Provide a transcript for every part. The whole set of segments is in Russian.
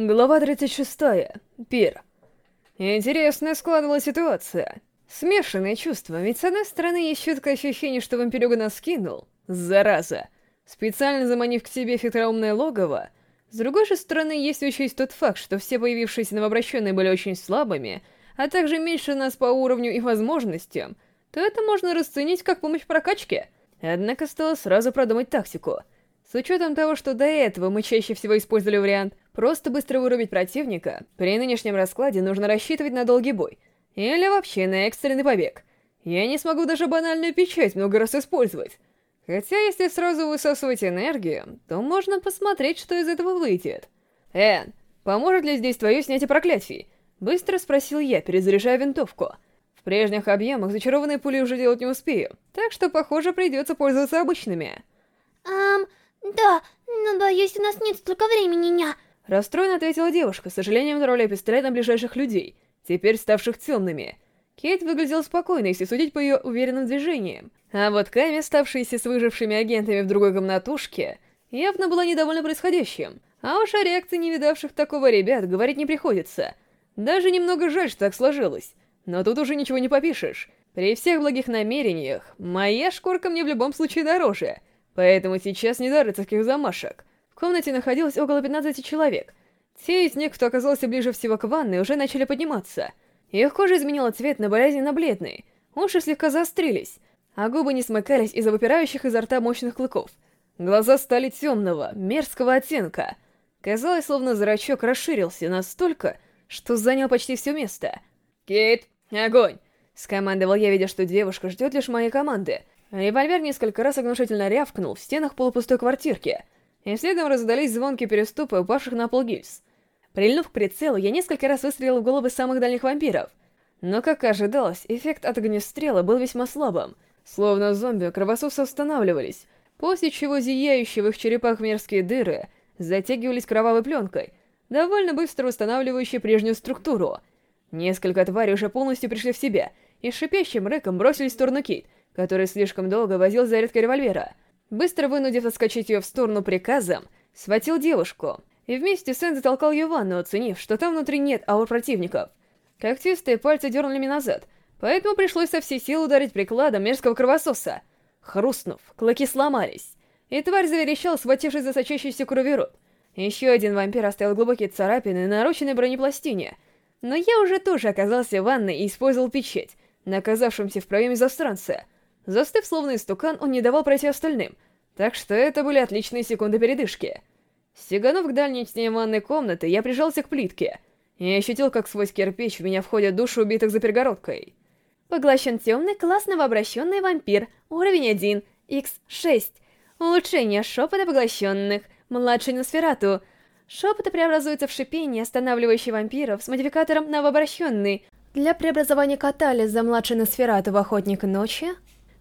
Глава 36. Пир. Интересная складывалась ситуация. Смешанные чувства, ведь с одной стороны есть четкое ощущение, что вампирюга нас скинул, зараза, специально заманив к себе хитроумное логово, с другой же стороны есть учесть тот факт, что все появившиеся новообращенные были очень слабыми, а также меньше нас по уровню и возможностям, то это можно расценить как помощь прокачке. Однако стоило сразу продумать тактику. С учетом того, что до этого мы чаще всего использовали вариант Просто быстро вырубить противника, при нынешнем раскладе нужно рассчитывать на долгий бой. Или вообще на экстренный побег. Я не смогу даже банальную печать много раз использовать. Хотя если сразу высасывать энергию, то можно посмотреть, что из этого выйдет. «Эн, поможет ли здесь твое снятие проклятий?» Быстро спросил я, перезаряжая винтовку. В прежних объемах зачарованные пули уже делать не успею, так что, похоже, придется пользоваться обычными. Эм, да, но боюсь, у нас нет столько времени, ня. Расстроенно ответила девушка, с сожалением направляя пистолет на ближайших людей, теперь ставших темными. Кейт выглядела спокойно, если судить по ее уверенным движениям. А вот Ками, ставшаяся с выжившими агентами в другой комнатушке, явно была недовольна происходящим. А уж о реакции не видавших такого ребят говорить не приходится. Даже немного жаль, что так сложилось. Но тут уже ничего не попишешь. При всех благих намерениях, моя шкурка мне в любом случае дороже. Поэтому сейчас не до рыцарских замашек. Комнате находилось около 15 человек. Те из них, кто оказался ближе всего к ванной, уже начали подниматься. Их кожа изменила цвет на болезненно-бледный, уши слегка заострились, а губы не смыкались из-за выпирающих изо рта мощных клыков. Глаза стали темного, мерзкого оттенка. Казалось, словно зрачок расширился настолько, что занял почти все место. «Кейт, огонь!» — скомандовал я, видя, что девушка ждет лишь моей команды. Револьвер несколько раз оглушительно рявкнул в стенах полупустой квартирки — и следом раздались звонкие переступы упавших на пол гильз. Прильнув к прицелу, я несколько раз выстрелил в головы самых дальних вампиров. Но, как ожидалось, эффект от огнестрела был весьма слабым. Словно зомби кровососы останавливались, после чего зияющие в их черепах мерзкие дыры затягивались кровавой пленкой, довольно быстро восстанавливающей прежнюю структуру. Несколько тварей уже полностью пришли в себя и с шипящим рыком бросились в сторону Кейт, который слишком долго возил зарядкой револьвера — Быстро вынудив отскочить ее в сторону приказом, схватил девушку и вместе с Энн затолкал ее в ванну, оценив, что там внутри нет аур противников. Когтистые пальцы дернули меня назад, поэтому пришлось со всей силы ударить прикладом мерзкого кровососа. Хрустнув, клыки сломались, и тварь заверещал, схватившись за сочащийся кровью рот. Еще один вампир оставил глубокие царапины на нарученной бронепластине, но я уже тоже оказался в ванной и использовал печать, на оказавшемся в проеме застранца — Застыв словно истукан, он не давал пройти остальным, так что это были отличные секунды передышки. Стеганув к дальней стене ванной комнаты, я прижался к плитке и ощутил, как сквозь кирпич в меня входят души убитых за перегородкой. Поглощен темный, классно обращенный вампир, уровень 1, x6. Улучшение шепота поглощенных, младший Носферату. Шепоты преобразуются в шипение, останавливающее вампиров с модификатором новообращенный. Для преобразования катализа младший Носферату в Охотник Ночи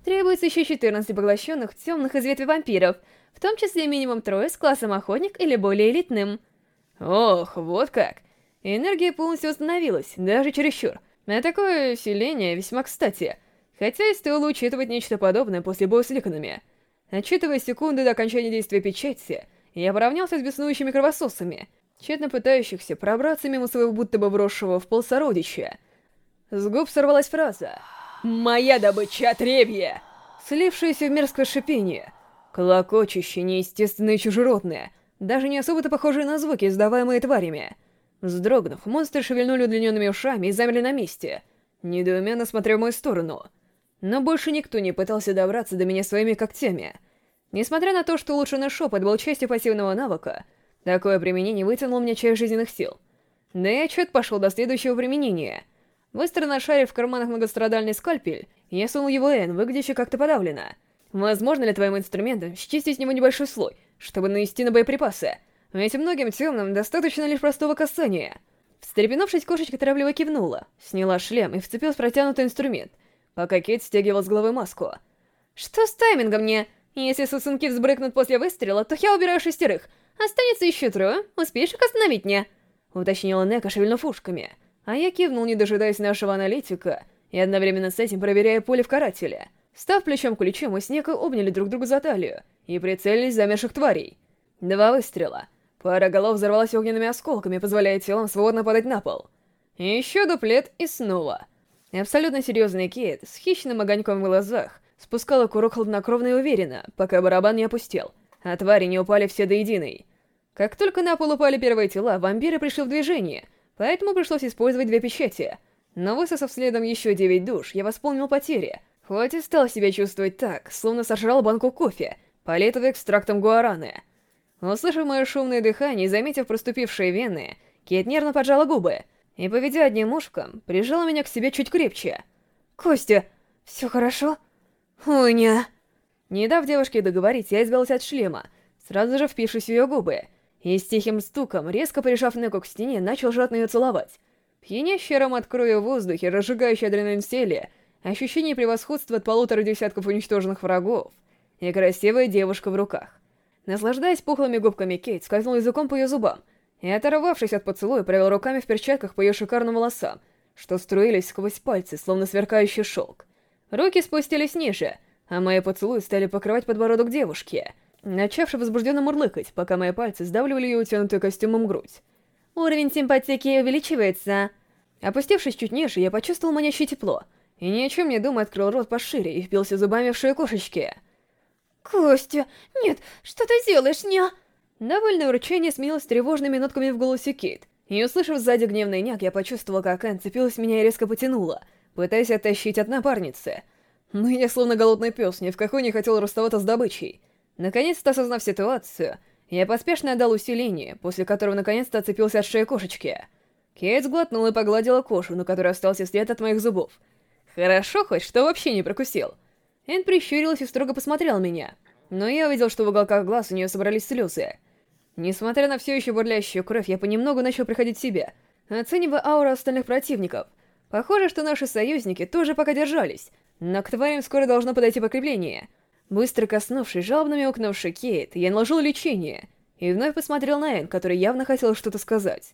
Требуется еще 14 поглощенных темных из ветви вампиров, в том числе минимум трое с классом охотник или более элитным. Ох, вот как. Энергия полностью восстановилась, даже чересчур. А такое усиление весьма кстати. Хотя и стоило учитывать нечто подобное после боя с ликонами. Отчитывая секунды до окончания действия печати, я поравнялся с беснующими кровососами, тщетно пытающихся пробраться мимо своего будто бы брошенного в пол сородича. С губ сорвалась фраза Моя добыча отребье! Слившееся в мерзкое шипение. Колокочущее, неестественное чужеродное, даже не особо-то похожие на звуки, издаваемые тварями. Вздрогнув, монстры шевельнули удлиненными ушами и замерли на месте, недоуменно смотря в мою сторону. Но больше никто не пытался добраться до меня своими когтями. Несмотря на то, что улучшенный шепот был частью пассивного навыка, такое применение вытянуло мне часть жизненных сил. Да и отчет пошел до следующего применения — Быстро нашарив в карманах многострадальный скальпель, я сунул его Эн, выглядящий как-то подавленно. Возможно ли твоим инструментом счистить с него небольшой слой, чтобы нанести на боеприпасы? Ведь многим темным достаточно лишь простого касания. Встрепенувшись, кошечка торопливо кивнула, сняла шлем и вцепилась в протянутый инструмент, пока Кейт стягивал с головы маску. «Что с таймингом мне? Если сосунки взбрыкнут после выстрела, то я убираю шестерых. Останется еще трое. Успеешь их остановить мне?» — уточнила Нека, шевельнув ушками. А я кивнул, не дожидаясь нашего аналитика, и одновременно с этим проверяя поле в карателе. Став плечом к плечу, мы с Некой обняли друг друга за талию и прицелились замерших тварей. Два выстрела. Пара голов взорвалась огненными осколками, позволяя телам свободно падать на пол. еще дуплет и снова. Абсолютно серьезный Кейт с хищным огоньком в глазах спускала курок хладнокровно и уверенно, пока барабан не опустел, а твари не упали все до единой. Как только на пол упали первые тела, вампиры пришли в движение, поэтому пришлось использовать две печати. Но высосав следом еще девять душ, я восполнил потери, хоть и стал себя чувствовать так, словно сожрал банку кофе, политого экстрактом гуараны. Услышав мое шумное дыхание и заметив проступившие вены, Кейт нервно поджала губы и, поведя одним ушком, прижала меня к себе чуть крепче. «Костя, все хорошо?» «Уня!» Не дав девушке договорить, я избавился от шлема, сразу же впившись в ее губы, и с тихим стуком, резко прижав Неку к стене, начал жадно ее целовать. Пьянящий аромат крови в воздухе, разжигающий адреналин в теле, ощущение превосходства от полутора десятков уничтоженных врагов и красивая девушка в руках. Наслаждаясь пухлыми губками, Кейт скользнул языком по ее зубам и, оторвавшись от поцелуя, провел руками в перчатках по ее шикарным волосам, что струились сквозь пальцы, словно сверкающий шелк. Руки спустились ниже, а мои поцелуи стали покрывать подбородок девушки, начавшей возбужденно мурлыкать, пока мои пальцы сдавливали ее утянутую костюмом грудь. Уровень симпатики увеличивается. Опустившись чуть ниже, я почувствовал манящее тепло, и ни о чем не думая открыл рот пошире и впился зубами в шею кошечки. «Костя, нет, что ты делаешь, ня?» Довольное урчание сменилось тревожными нотками в голосе Кейт, и услышав сзади гневный няк, я почувствовал, как Энн цепилась меня и резко потянула — пытаясь оттащить от напарницы. Но я словно голодный пес, ни в какой не хотел расставаться с добычей. Наконец-то осознав ситуацию, я поспешно отдал усиление, после которого наконец-то отцепился от шеи кошечки. Кейт сглотнула и погладила кожу, на которой остался след от моих зубов. Хорошо хоть, что вообще не прокусил. Энн прищурилась и строго посмотрела меня. Но я увидел, что в уголках глаз у нее собрались слезы. Несмотря на все еще бурлящую кровь, я понемногу начал приходить в себя, оценивая ауру остальных противников — Похоже, что наши союзники тоже пока держались, но к тварям скоро должно подойти покрепление. Быстро коснувшись жалобно мяукнувший Кейт, я наложил лечение и вновь посмотрел на Энн, который явно хотел что-то сказать.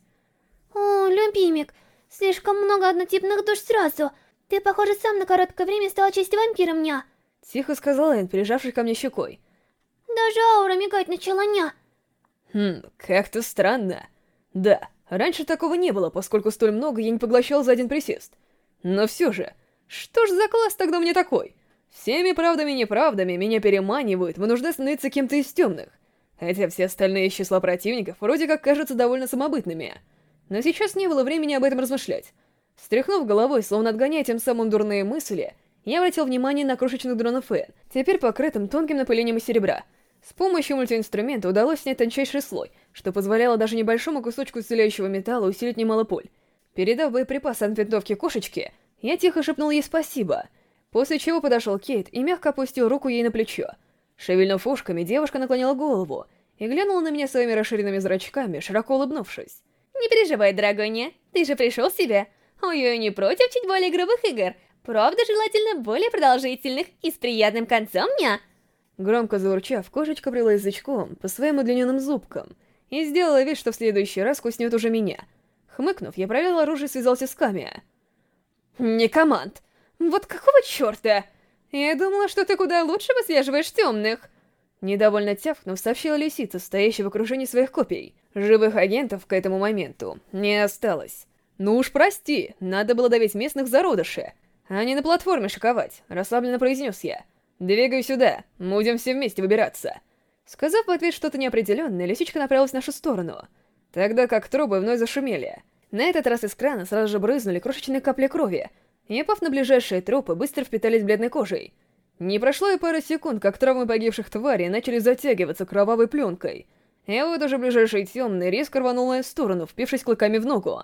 «О, любимик, слишком много однотипных душ сразу. Ты, похоже, сам на короткое время стал частью вампира меня. Тихо сказала Энн, прижавшись ко мне щекой. Даже аура мигать начала ня. Хм, как-то странно. Да, Раньше такого не было, поскольку столь много я не поглощал за один присест. Но все же, что ж за класс тогда мне такой? Всеми правдами и неправдами меня переманивают, вынуждая становиться кем-то из темных. Хотя все остальные числа противников вроде как кажутся довольно самобытными. Но сейчас не было времени об этом размышлять. Стряхнув головой, словно отгоняя тем самым дурные мысли, я обратил внимание на крошечных дронов Фэн, теперь покрытым тонким напылением из серебра. С помощью мультиинструмента удалось снять тончайший слой — что позволяло даже небольшому кусочку исцеляющего металла усилить немало пуль. Передав боеприпасы от винтовки кошечке, я тихо шепнул ей спасибо, после чего подошел Кейт и мягко опустил руку ей на плечо. Шевельнув ушками, девушка наклонила голову и глянула на меня своими расширенными зрачками, широко улыбнувшись. «Не переживай, дорогоня, ты же пришел в себя. Ой-ой, не против чуть более грубых игр. Правда, желательно более продолжительных и с приятным концом, ня?» Громко заурчав, кошечка брела язычком по своим удлиненным зубкам — и сделала вид, что в следующий раз куснет уже меня. Хмыкнув, я проверил оружие и связался с Камия. «Не команд! Вот какого черта? Я думала, что ты куда лучше выслеживаешь темных!» Недовольно тявкнув, сообщила лисица, стоящая в окружении своих копий. Живых агентов к этому моменту не осталось. «Ну уж прости, надо было давить местных зародыши, а не на платформе шиковать», — расслабленно произнес я. «Двигай сюда, будем все вместе выбираться». Сказав в ответ что-то неопределенное, лисичка направилась в нашу сторону, тогда как трубы вновь зашумели. На этот раз из крана сразу же брызнули крошечные капли крови, и, опав на ближайшие трупы, быстро впитались бледной кожей. Не прошло и пары секунд, как травмы погибших тварей начали затягиваться кровавой пленкой. И вот уже ближайший темный резко рванул в сторону, впившись клыками в ногу.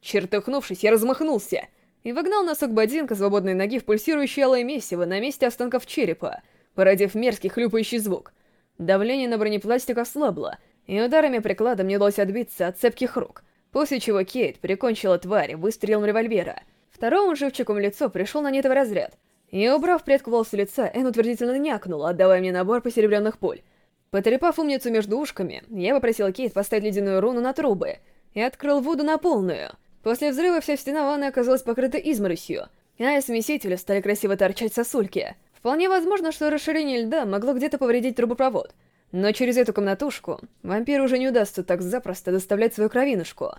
Чертыхнувшись, я размахнулся и вогнал носок ботинка свободной ноги в пульсирующее алое месиво на месте останков черепа, породив мерзкий хлюпающий звук. Давление на бронепластик ослабло, и ударами приклада мне удалось отбиться от цепких рук, после чего Кейт прикончила тварь выстрелом револьвера. Второму живчику в лицо пришел на нетовый разряд, и, убрав предку волос лица, Эн утвердительно някнула, отдавая мне набор посеребренных пуль. Потрепав умницу между ушками, я попросил Кейт поставить ледяную руну на трубы и открыл воду на полную. После взрыва вся стена ванны оказалась покрыта изморосью, а из смесителя стали красиво торчать сосульки — Вполне возможно, что расширение льда могло где-то повредить трубопровод. Но через эту комнатушку вампиру уже не удастся так запросто доставлять свою кровинушку.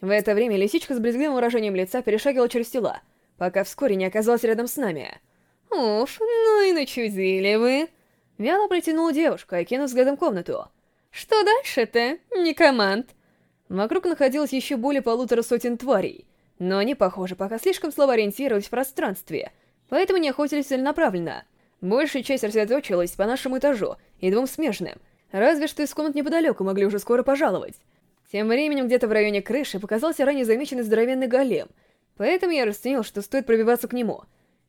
В это время лисичка с брезгливым выражением лица перешагивала через тела, пока вскоре не оказалась рядом с нами. «Уф, ну и начудили вы!» Вяло протянула девушка, окинув взглядом комнату. «Что дальше-то, не команд?» Вокруг находилось еще более полутора сотен тварей, но они, похоже, пока слишком слабо ориентировались в пространстве, поэтому не охотились целенаправленно. Большая часть рассредоточилась по нашему этажу и двум смежным, разве что из комнат неподалеку могли уже скоро пожаловать. Тем временем где-то в районе крыши показался ранее замеченный здоровенный голем, поэтому я расценил, что стоит пробиваться к нему.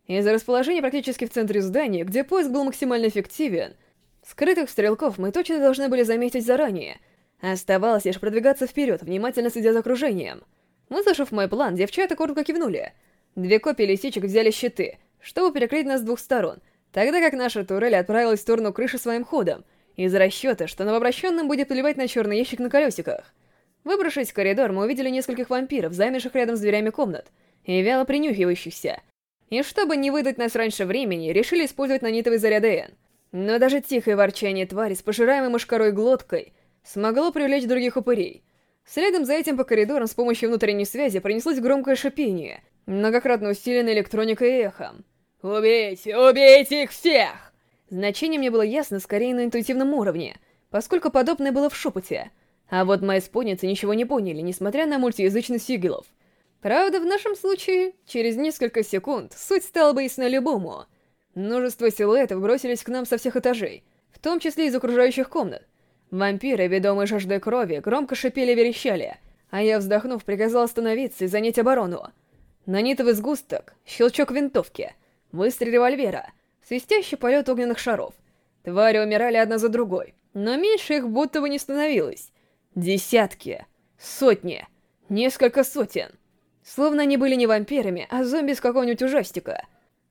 Из-за расположения практически в центре здания, где поиск был максимально эффективен, скрытых стрелков мы точно должны были заметить заранее — Оставалось лишь продвигаться вперед, внимательно следя за окружением. Выслушав мой план, девчата коротко кивнули. Две копии лисичек взяли щиты, чтобы перекрыть нас с двух сторон, тогда как наша турель отправилась в сторону крыши своим ходом, из расчета, что новообращенным будет плевать на черный ящик на колесиках. Выбравшись в коридор, мы увидели нескольких вампиров, замерших рядом с дверями комнат, и вяло принюхивающихся. И чтобы не выдать нас раньше времени, решили использовать нанитовый заряд Н. Но даже тихое ворчание твари с пожираемой мышкарой глоткой смогло привлечь других упырей. Следом за этим по коридорам с помощью внутренней связи пронеслось громкое шипение, многократно усиленное электроникой и эхом. «Убейте! Убейте их всех!» Значение мне было ясно скорее на интуитивном уровне, поскольку подобное было в шепоте. А вот мои спутницы ничего не поняли, несмотря на мультиязычность сигилов. Правда, в нашем случае, через несколько секунд суть стала бы ясна любому. Множество силуэтов бросились к нам со всех этажей, в том числе из окружающих комнат, Вампиры, ведомые жаждой крови, громко шипели и верещали, а я, вздохнув, приказал остановиться и занять оборону. Нанитовый сгусток, щелчок винтовки, выстрел револьвера, свистящий полет огненных шаров. Твари умирали одна за другой, но меньше их будто бы не становилось. Десятки, сотни, несколько сотен. Словно они были не вампирами, а зомби с какого-нибудь ужастика.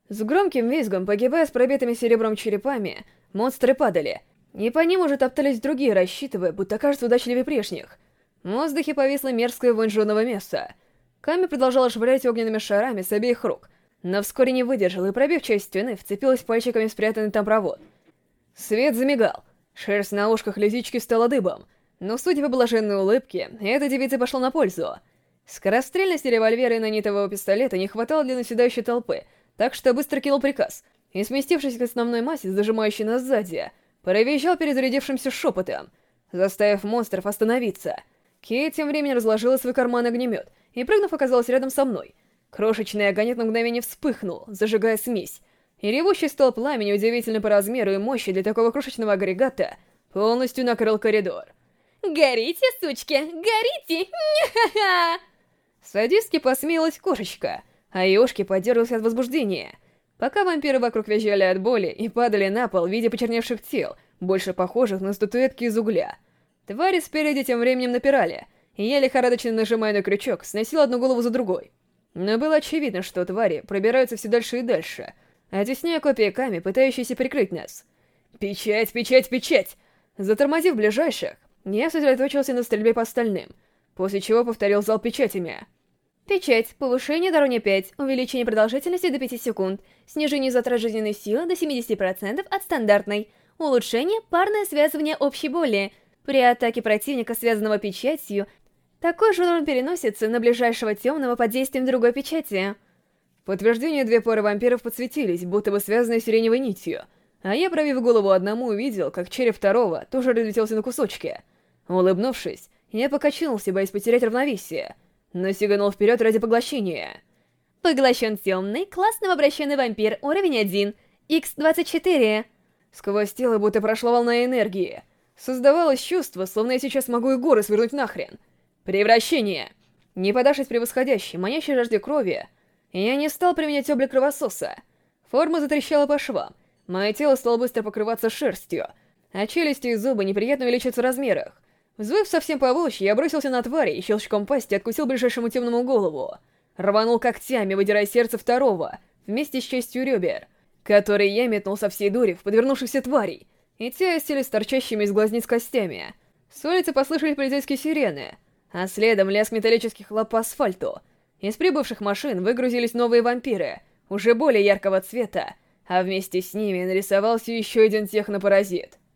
С громким визгом, погибая с пробитыми серебром черепами, монстры падали — и по ним уже топтались другие, рассчитывая, будто кажется удачливее прежних. В воздухе повисло мерзкое вонь жженого мяса. Ками продолжала швырять огненными шарами с обеих рук, но вскоре не выдержала и, пробив часть стены, вцепилась пальчиками в спрятанный там провод. Свет замигал, шерсть на ушках лисички стала дыбом, но, судя по блаженной улыбке, эта девица пошла на пользу. Скорострельности револьвера и нанитового пистолета не хватало для наседающей толпы, так что быстро кинул приказ, и, сместившись к основной массе, зажимающей нас сзади, провизжал перезарядившимся шепотом, заставив монстров остановиться. Кейт тем временем разложила свой карман огнемет и, прыгнув, оказалась рядом со мной. Крошечный огонек на мгновение вспыхнул, зажигая смесь, и ревущий стол пламени, удивительно по размеру и мощи для такого крошечного агрегата, полностью накрыл коридор. «Горите, сучки, горите! Ня-ха-ха!» Садистки посмеялась кошечка, а Ёшки подергался от возбуждения — Пока вампиры вокруг визжали от боли и падали на пол в виде почерневших тел, больше похожих на статуэтки из угля. Твари спереди тем временем напирали, и я, лихорадочно нажимая на крючок, сносил одну голову за другой. Но было очевидно, что твари пробираются все дальше и дальше, оттесняя копии Ками, пытающиеся прикрыть нас. «Печать, печать, печать!» Затормозив ближайших, я сосредоточился на стрельбе по остальным, после чего повторил зал печатями — Печать. Повышение до уровня 5. Увеличение продолжительности до 5 секунд. Снижение затрат жизненной силы до 70% от стандартной. Улучшение. Парное связывание общей боли. При атаке противника, связанного печатью, такой же урон переносится на ближайшего темного под действием другой печати. В подтверждение две пары вампиров подсветились, будто бы связанные сиреневой нитью. А я, провив голову одному, увидел, как череп второго тоже разлетелся на кусочки. Улыбнувшись, я покачнулся, боясь потерять равновесие — но сиганул вперед ради поглощения. Поглощен темный, классно обращенный вампир, уровень 1, X24. Сквозь тело будто прошла волна энергии. Создавалось чувство, словно я сейчас могу и горы свернуть нахрен. Превращение! Не подавшись превосходящей, манящей жажде крови, я не стал применять облик кровососа. Форма затрещала по швам, мое тело стало быстро покрываться шерстью, а челюсти и зубы неприятно увеличиваться в размерах. Взвыв совсем по волчьи, я бросился на твари и щелчком пасти откусил ближайшему темному голову. Рванул когтями, выдирая сердце второго, вместе с частью ребер, которые я метнул со всей дури в подвернувшихся тварей, и те осели с торчащими из глазниц костями. С улицы послышались полицейские сирены, а следом лязг металлических лап по асфальту. Из прибывших машин выгрузились новые вампиры, уже более яркого цвета, а вместе с ними нарисовался еще один технопаразит —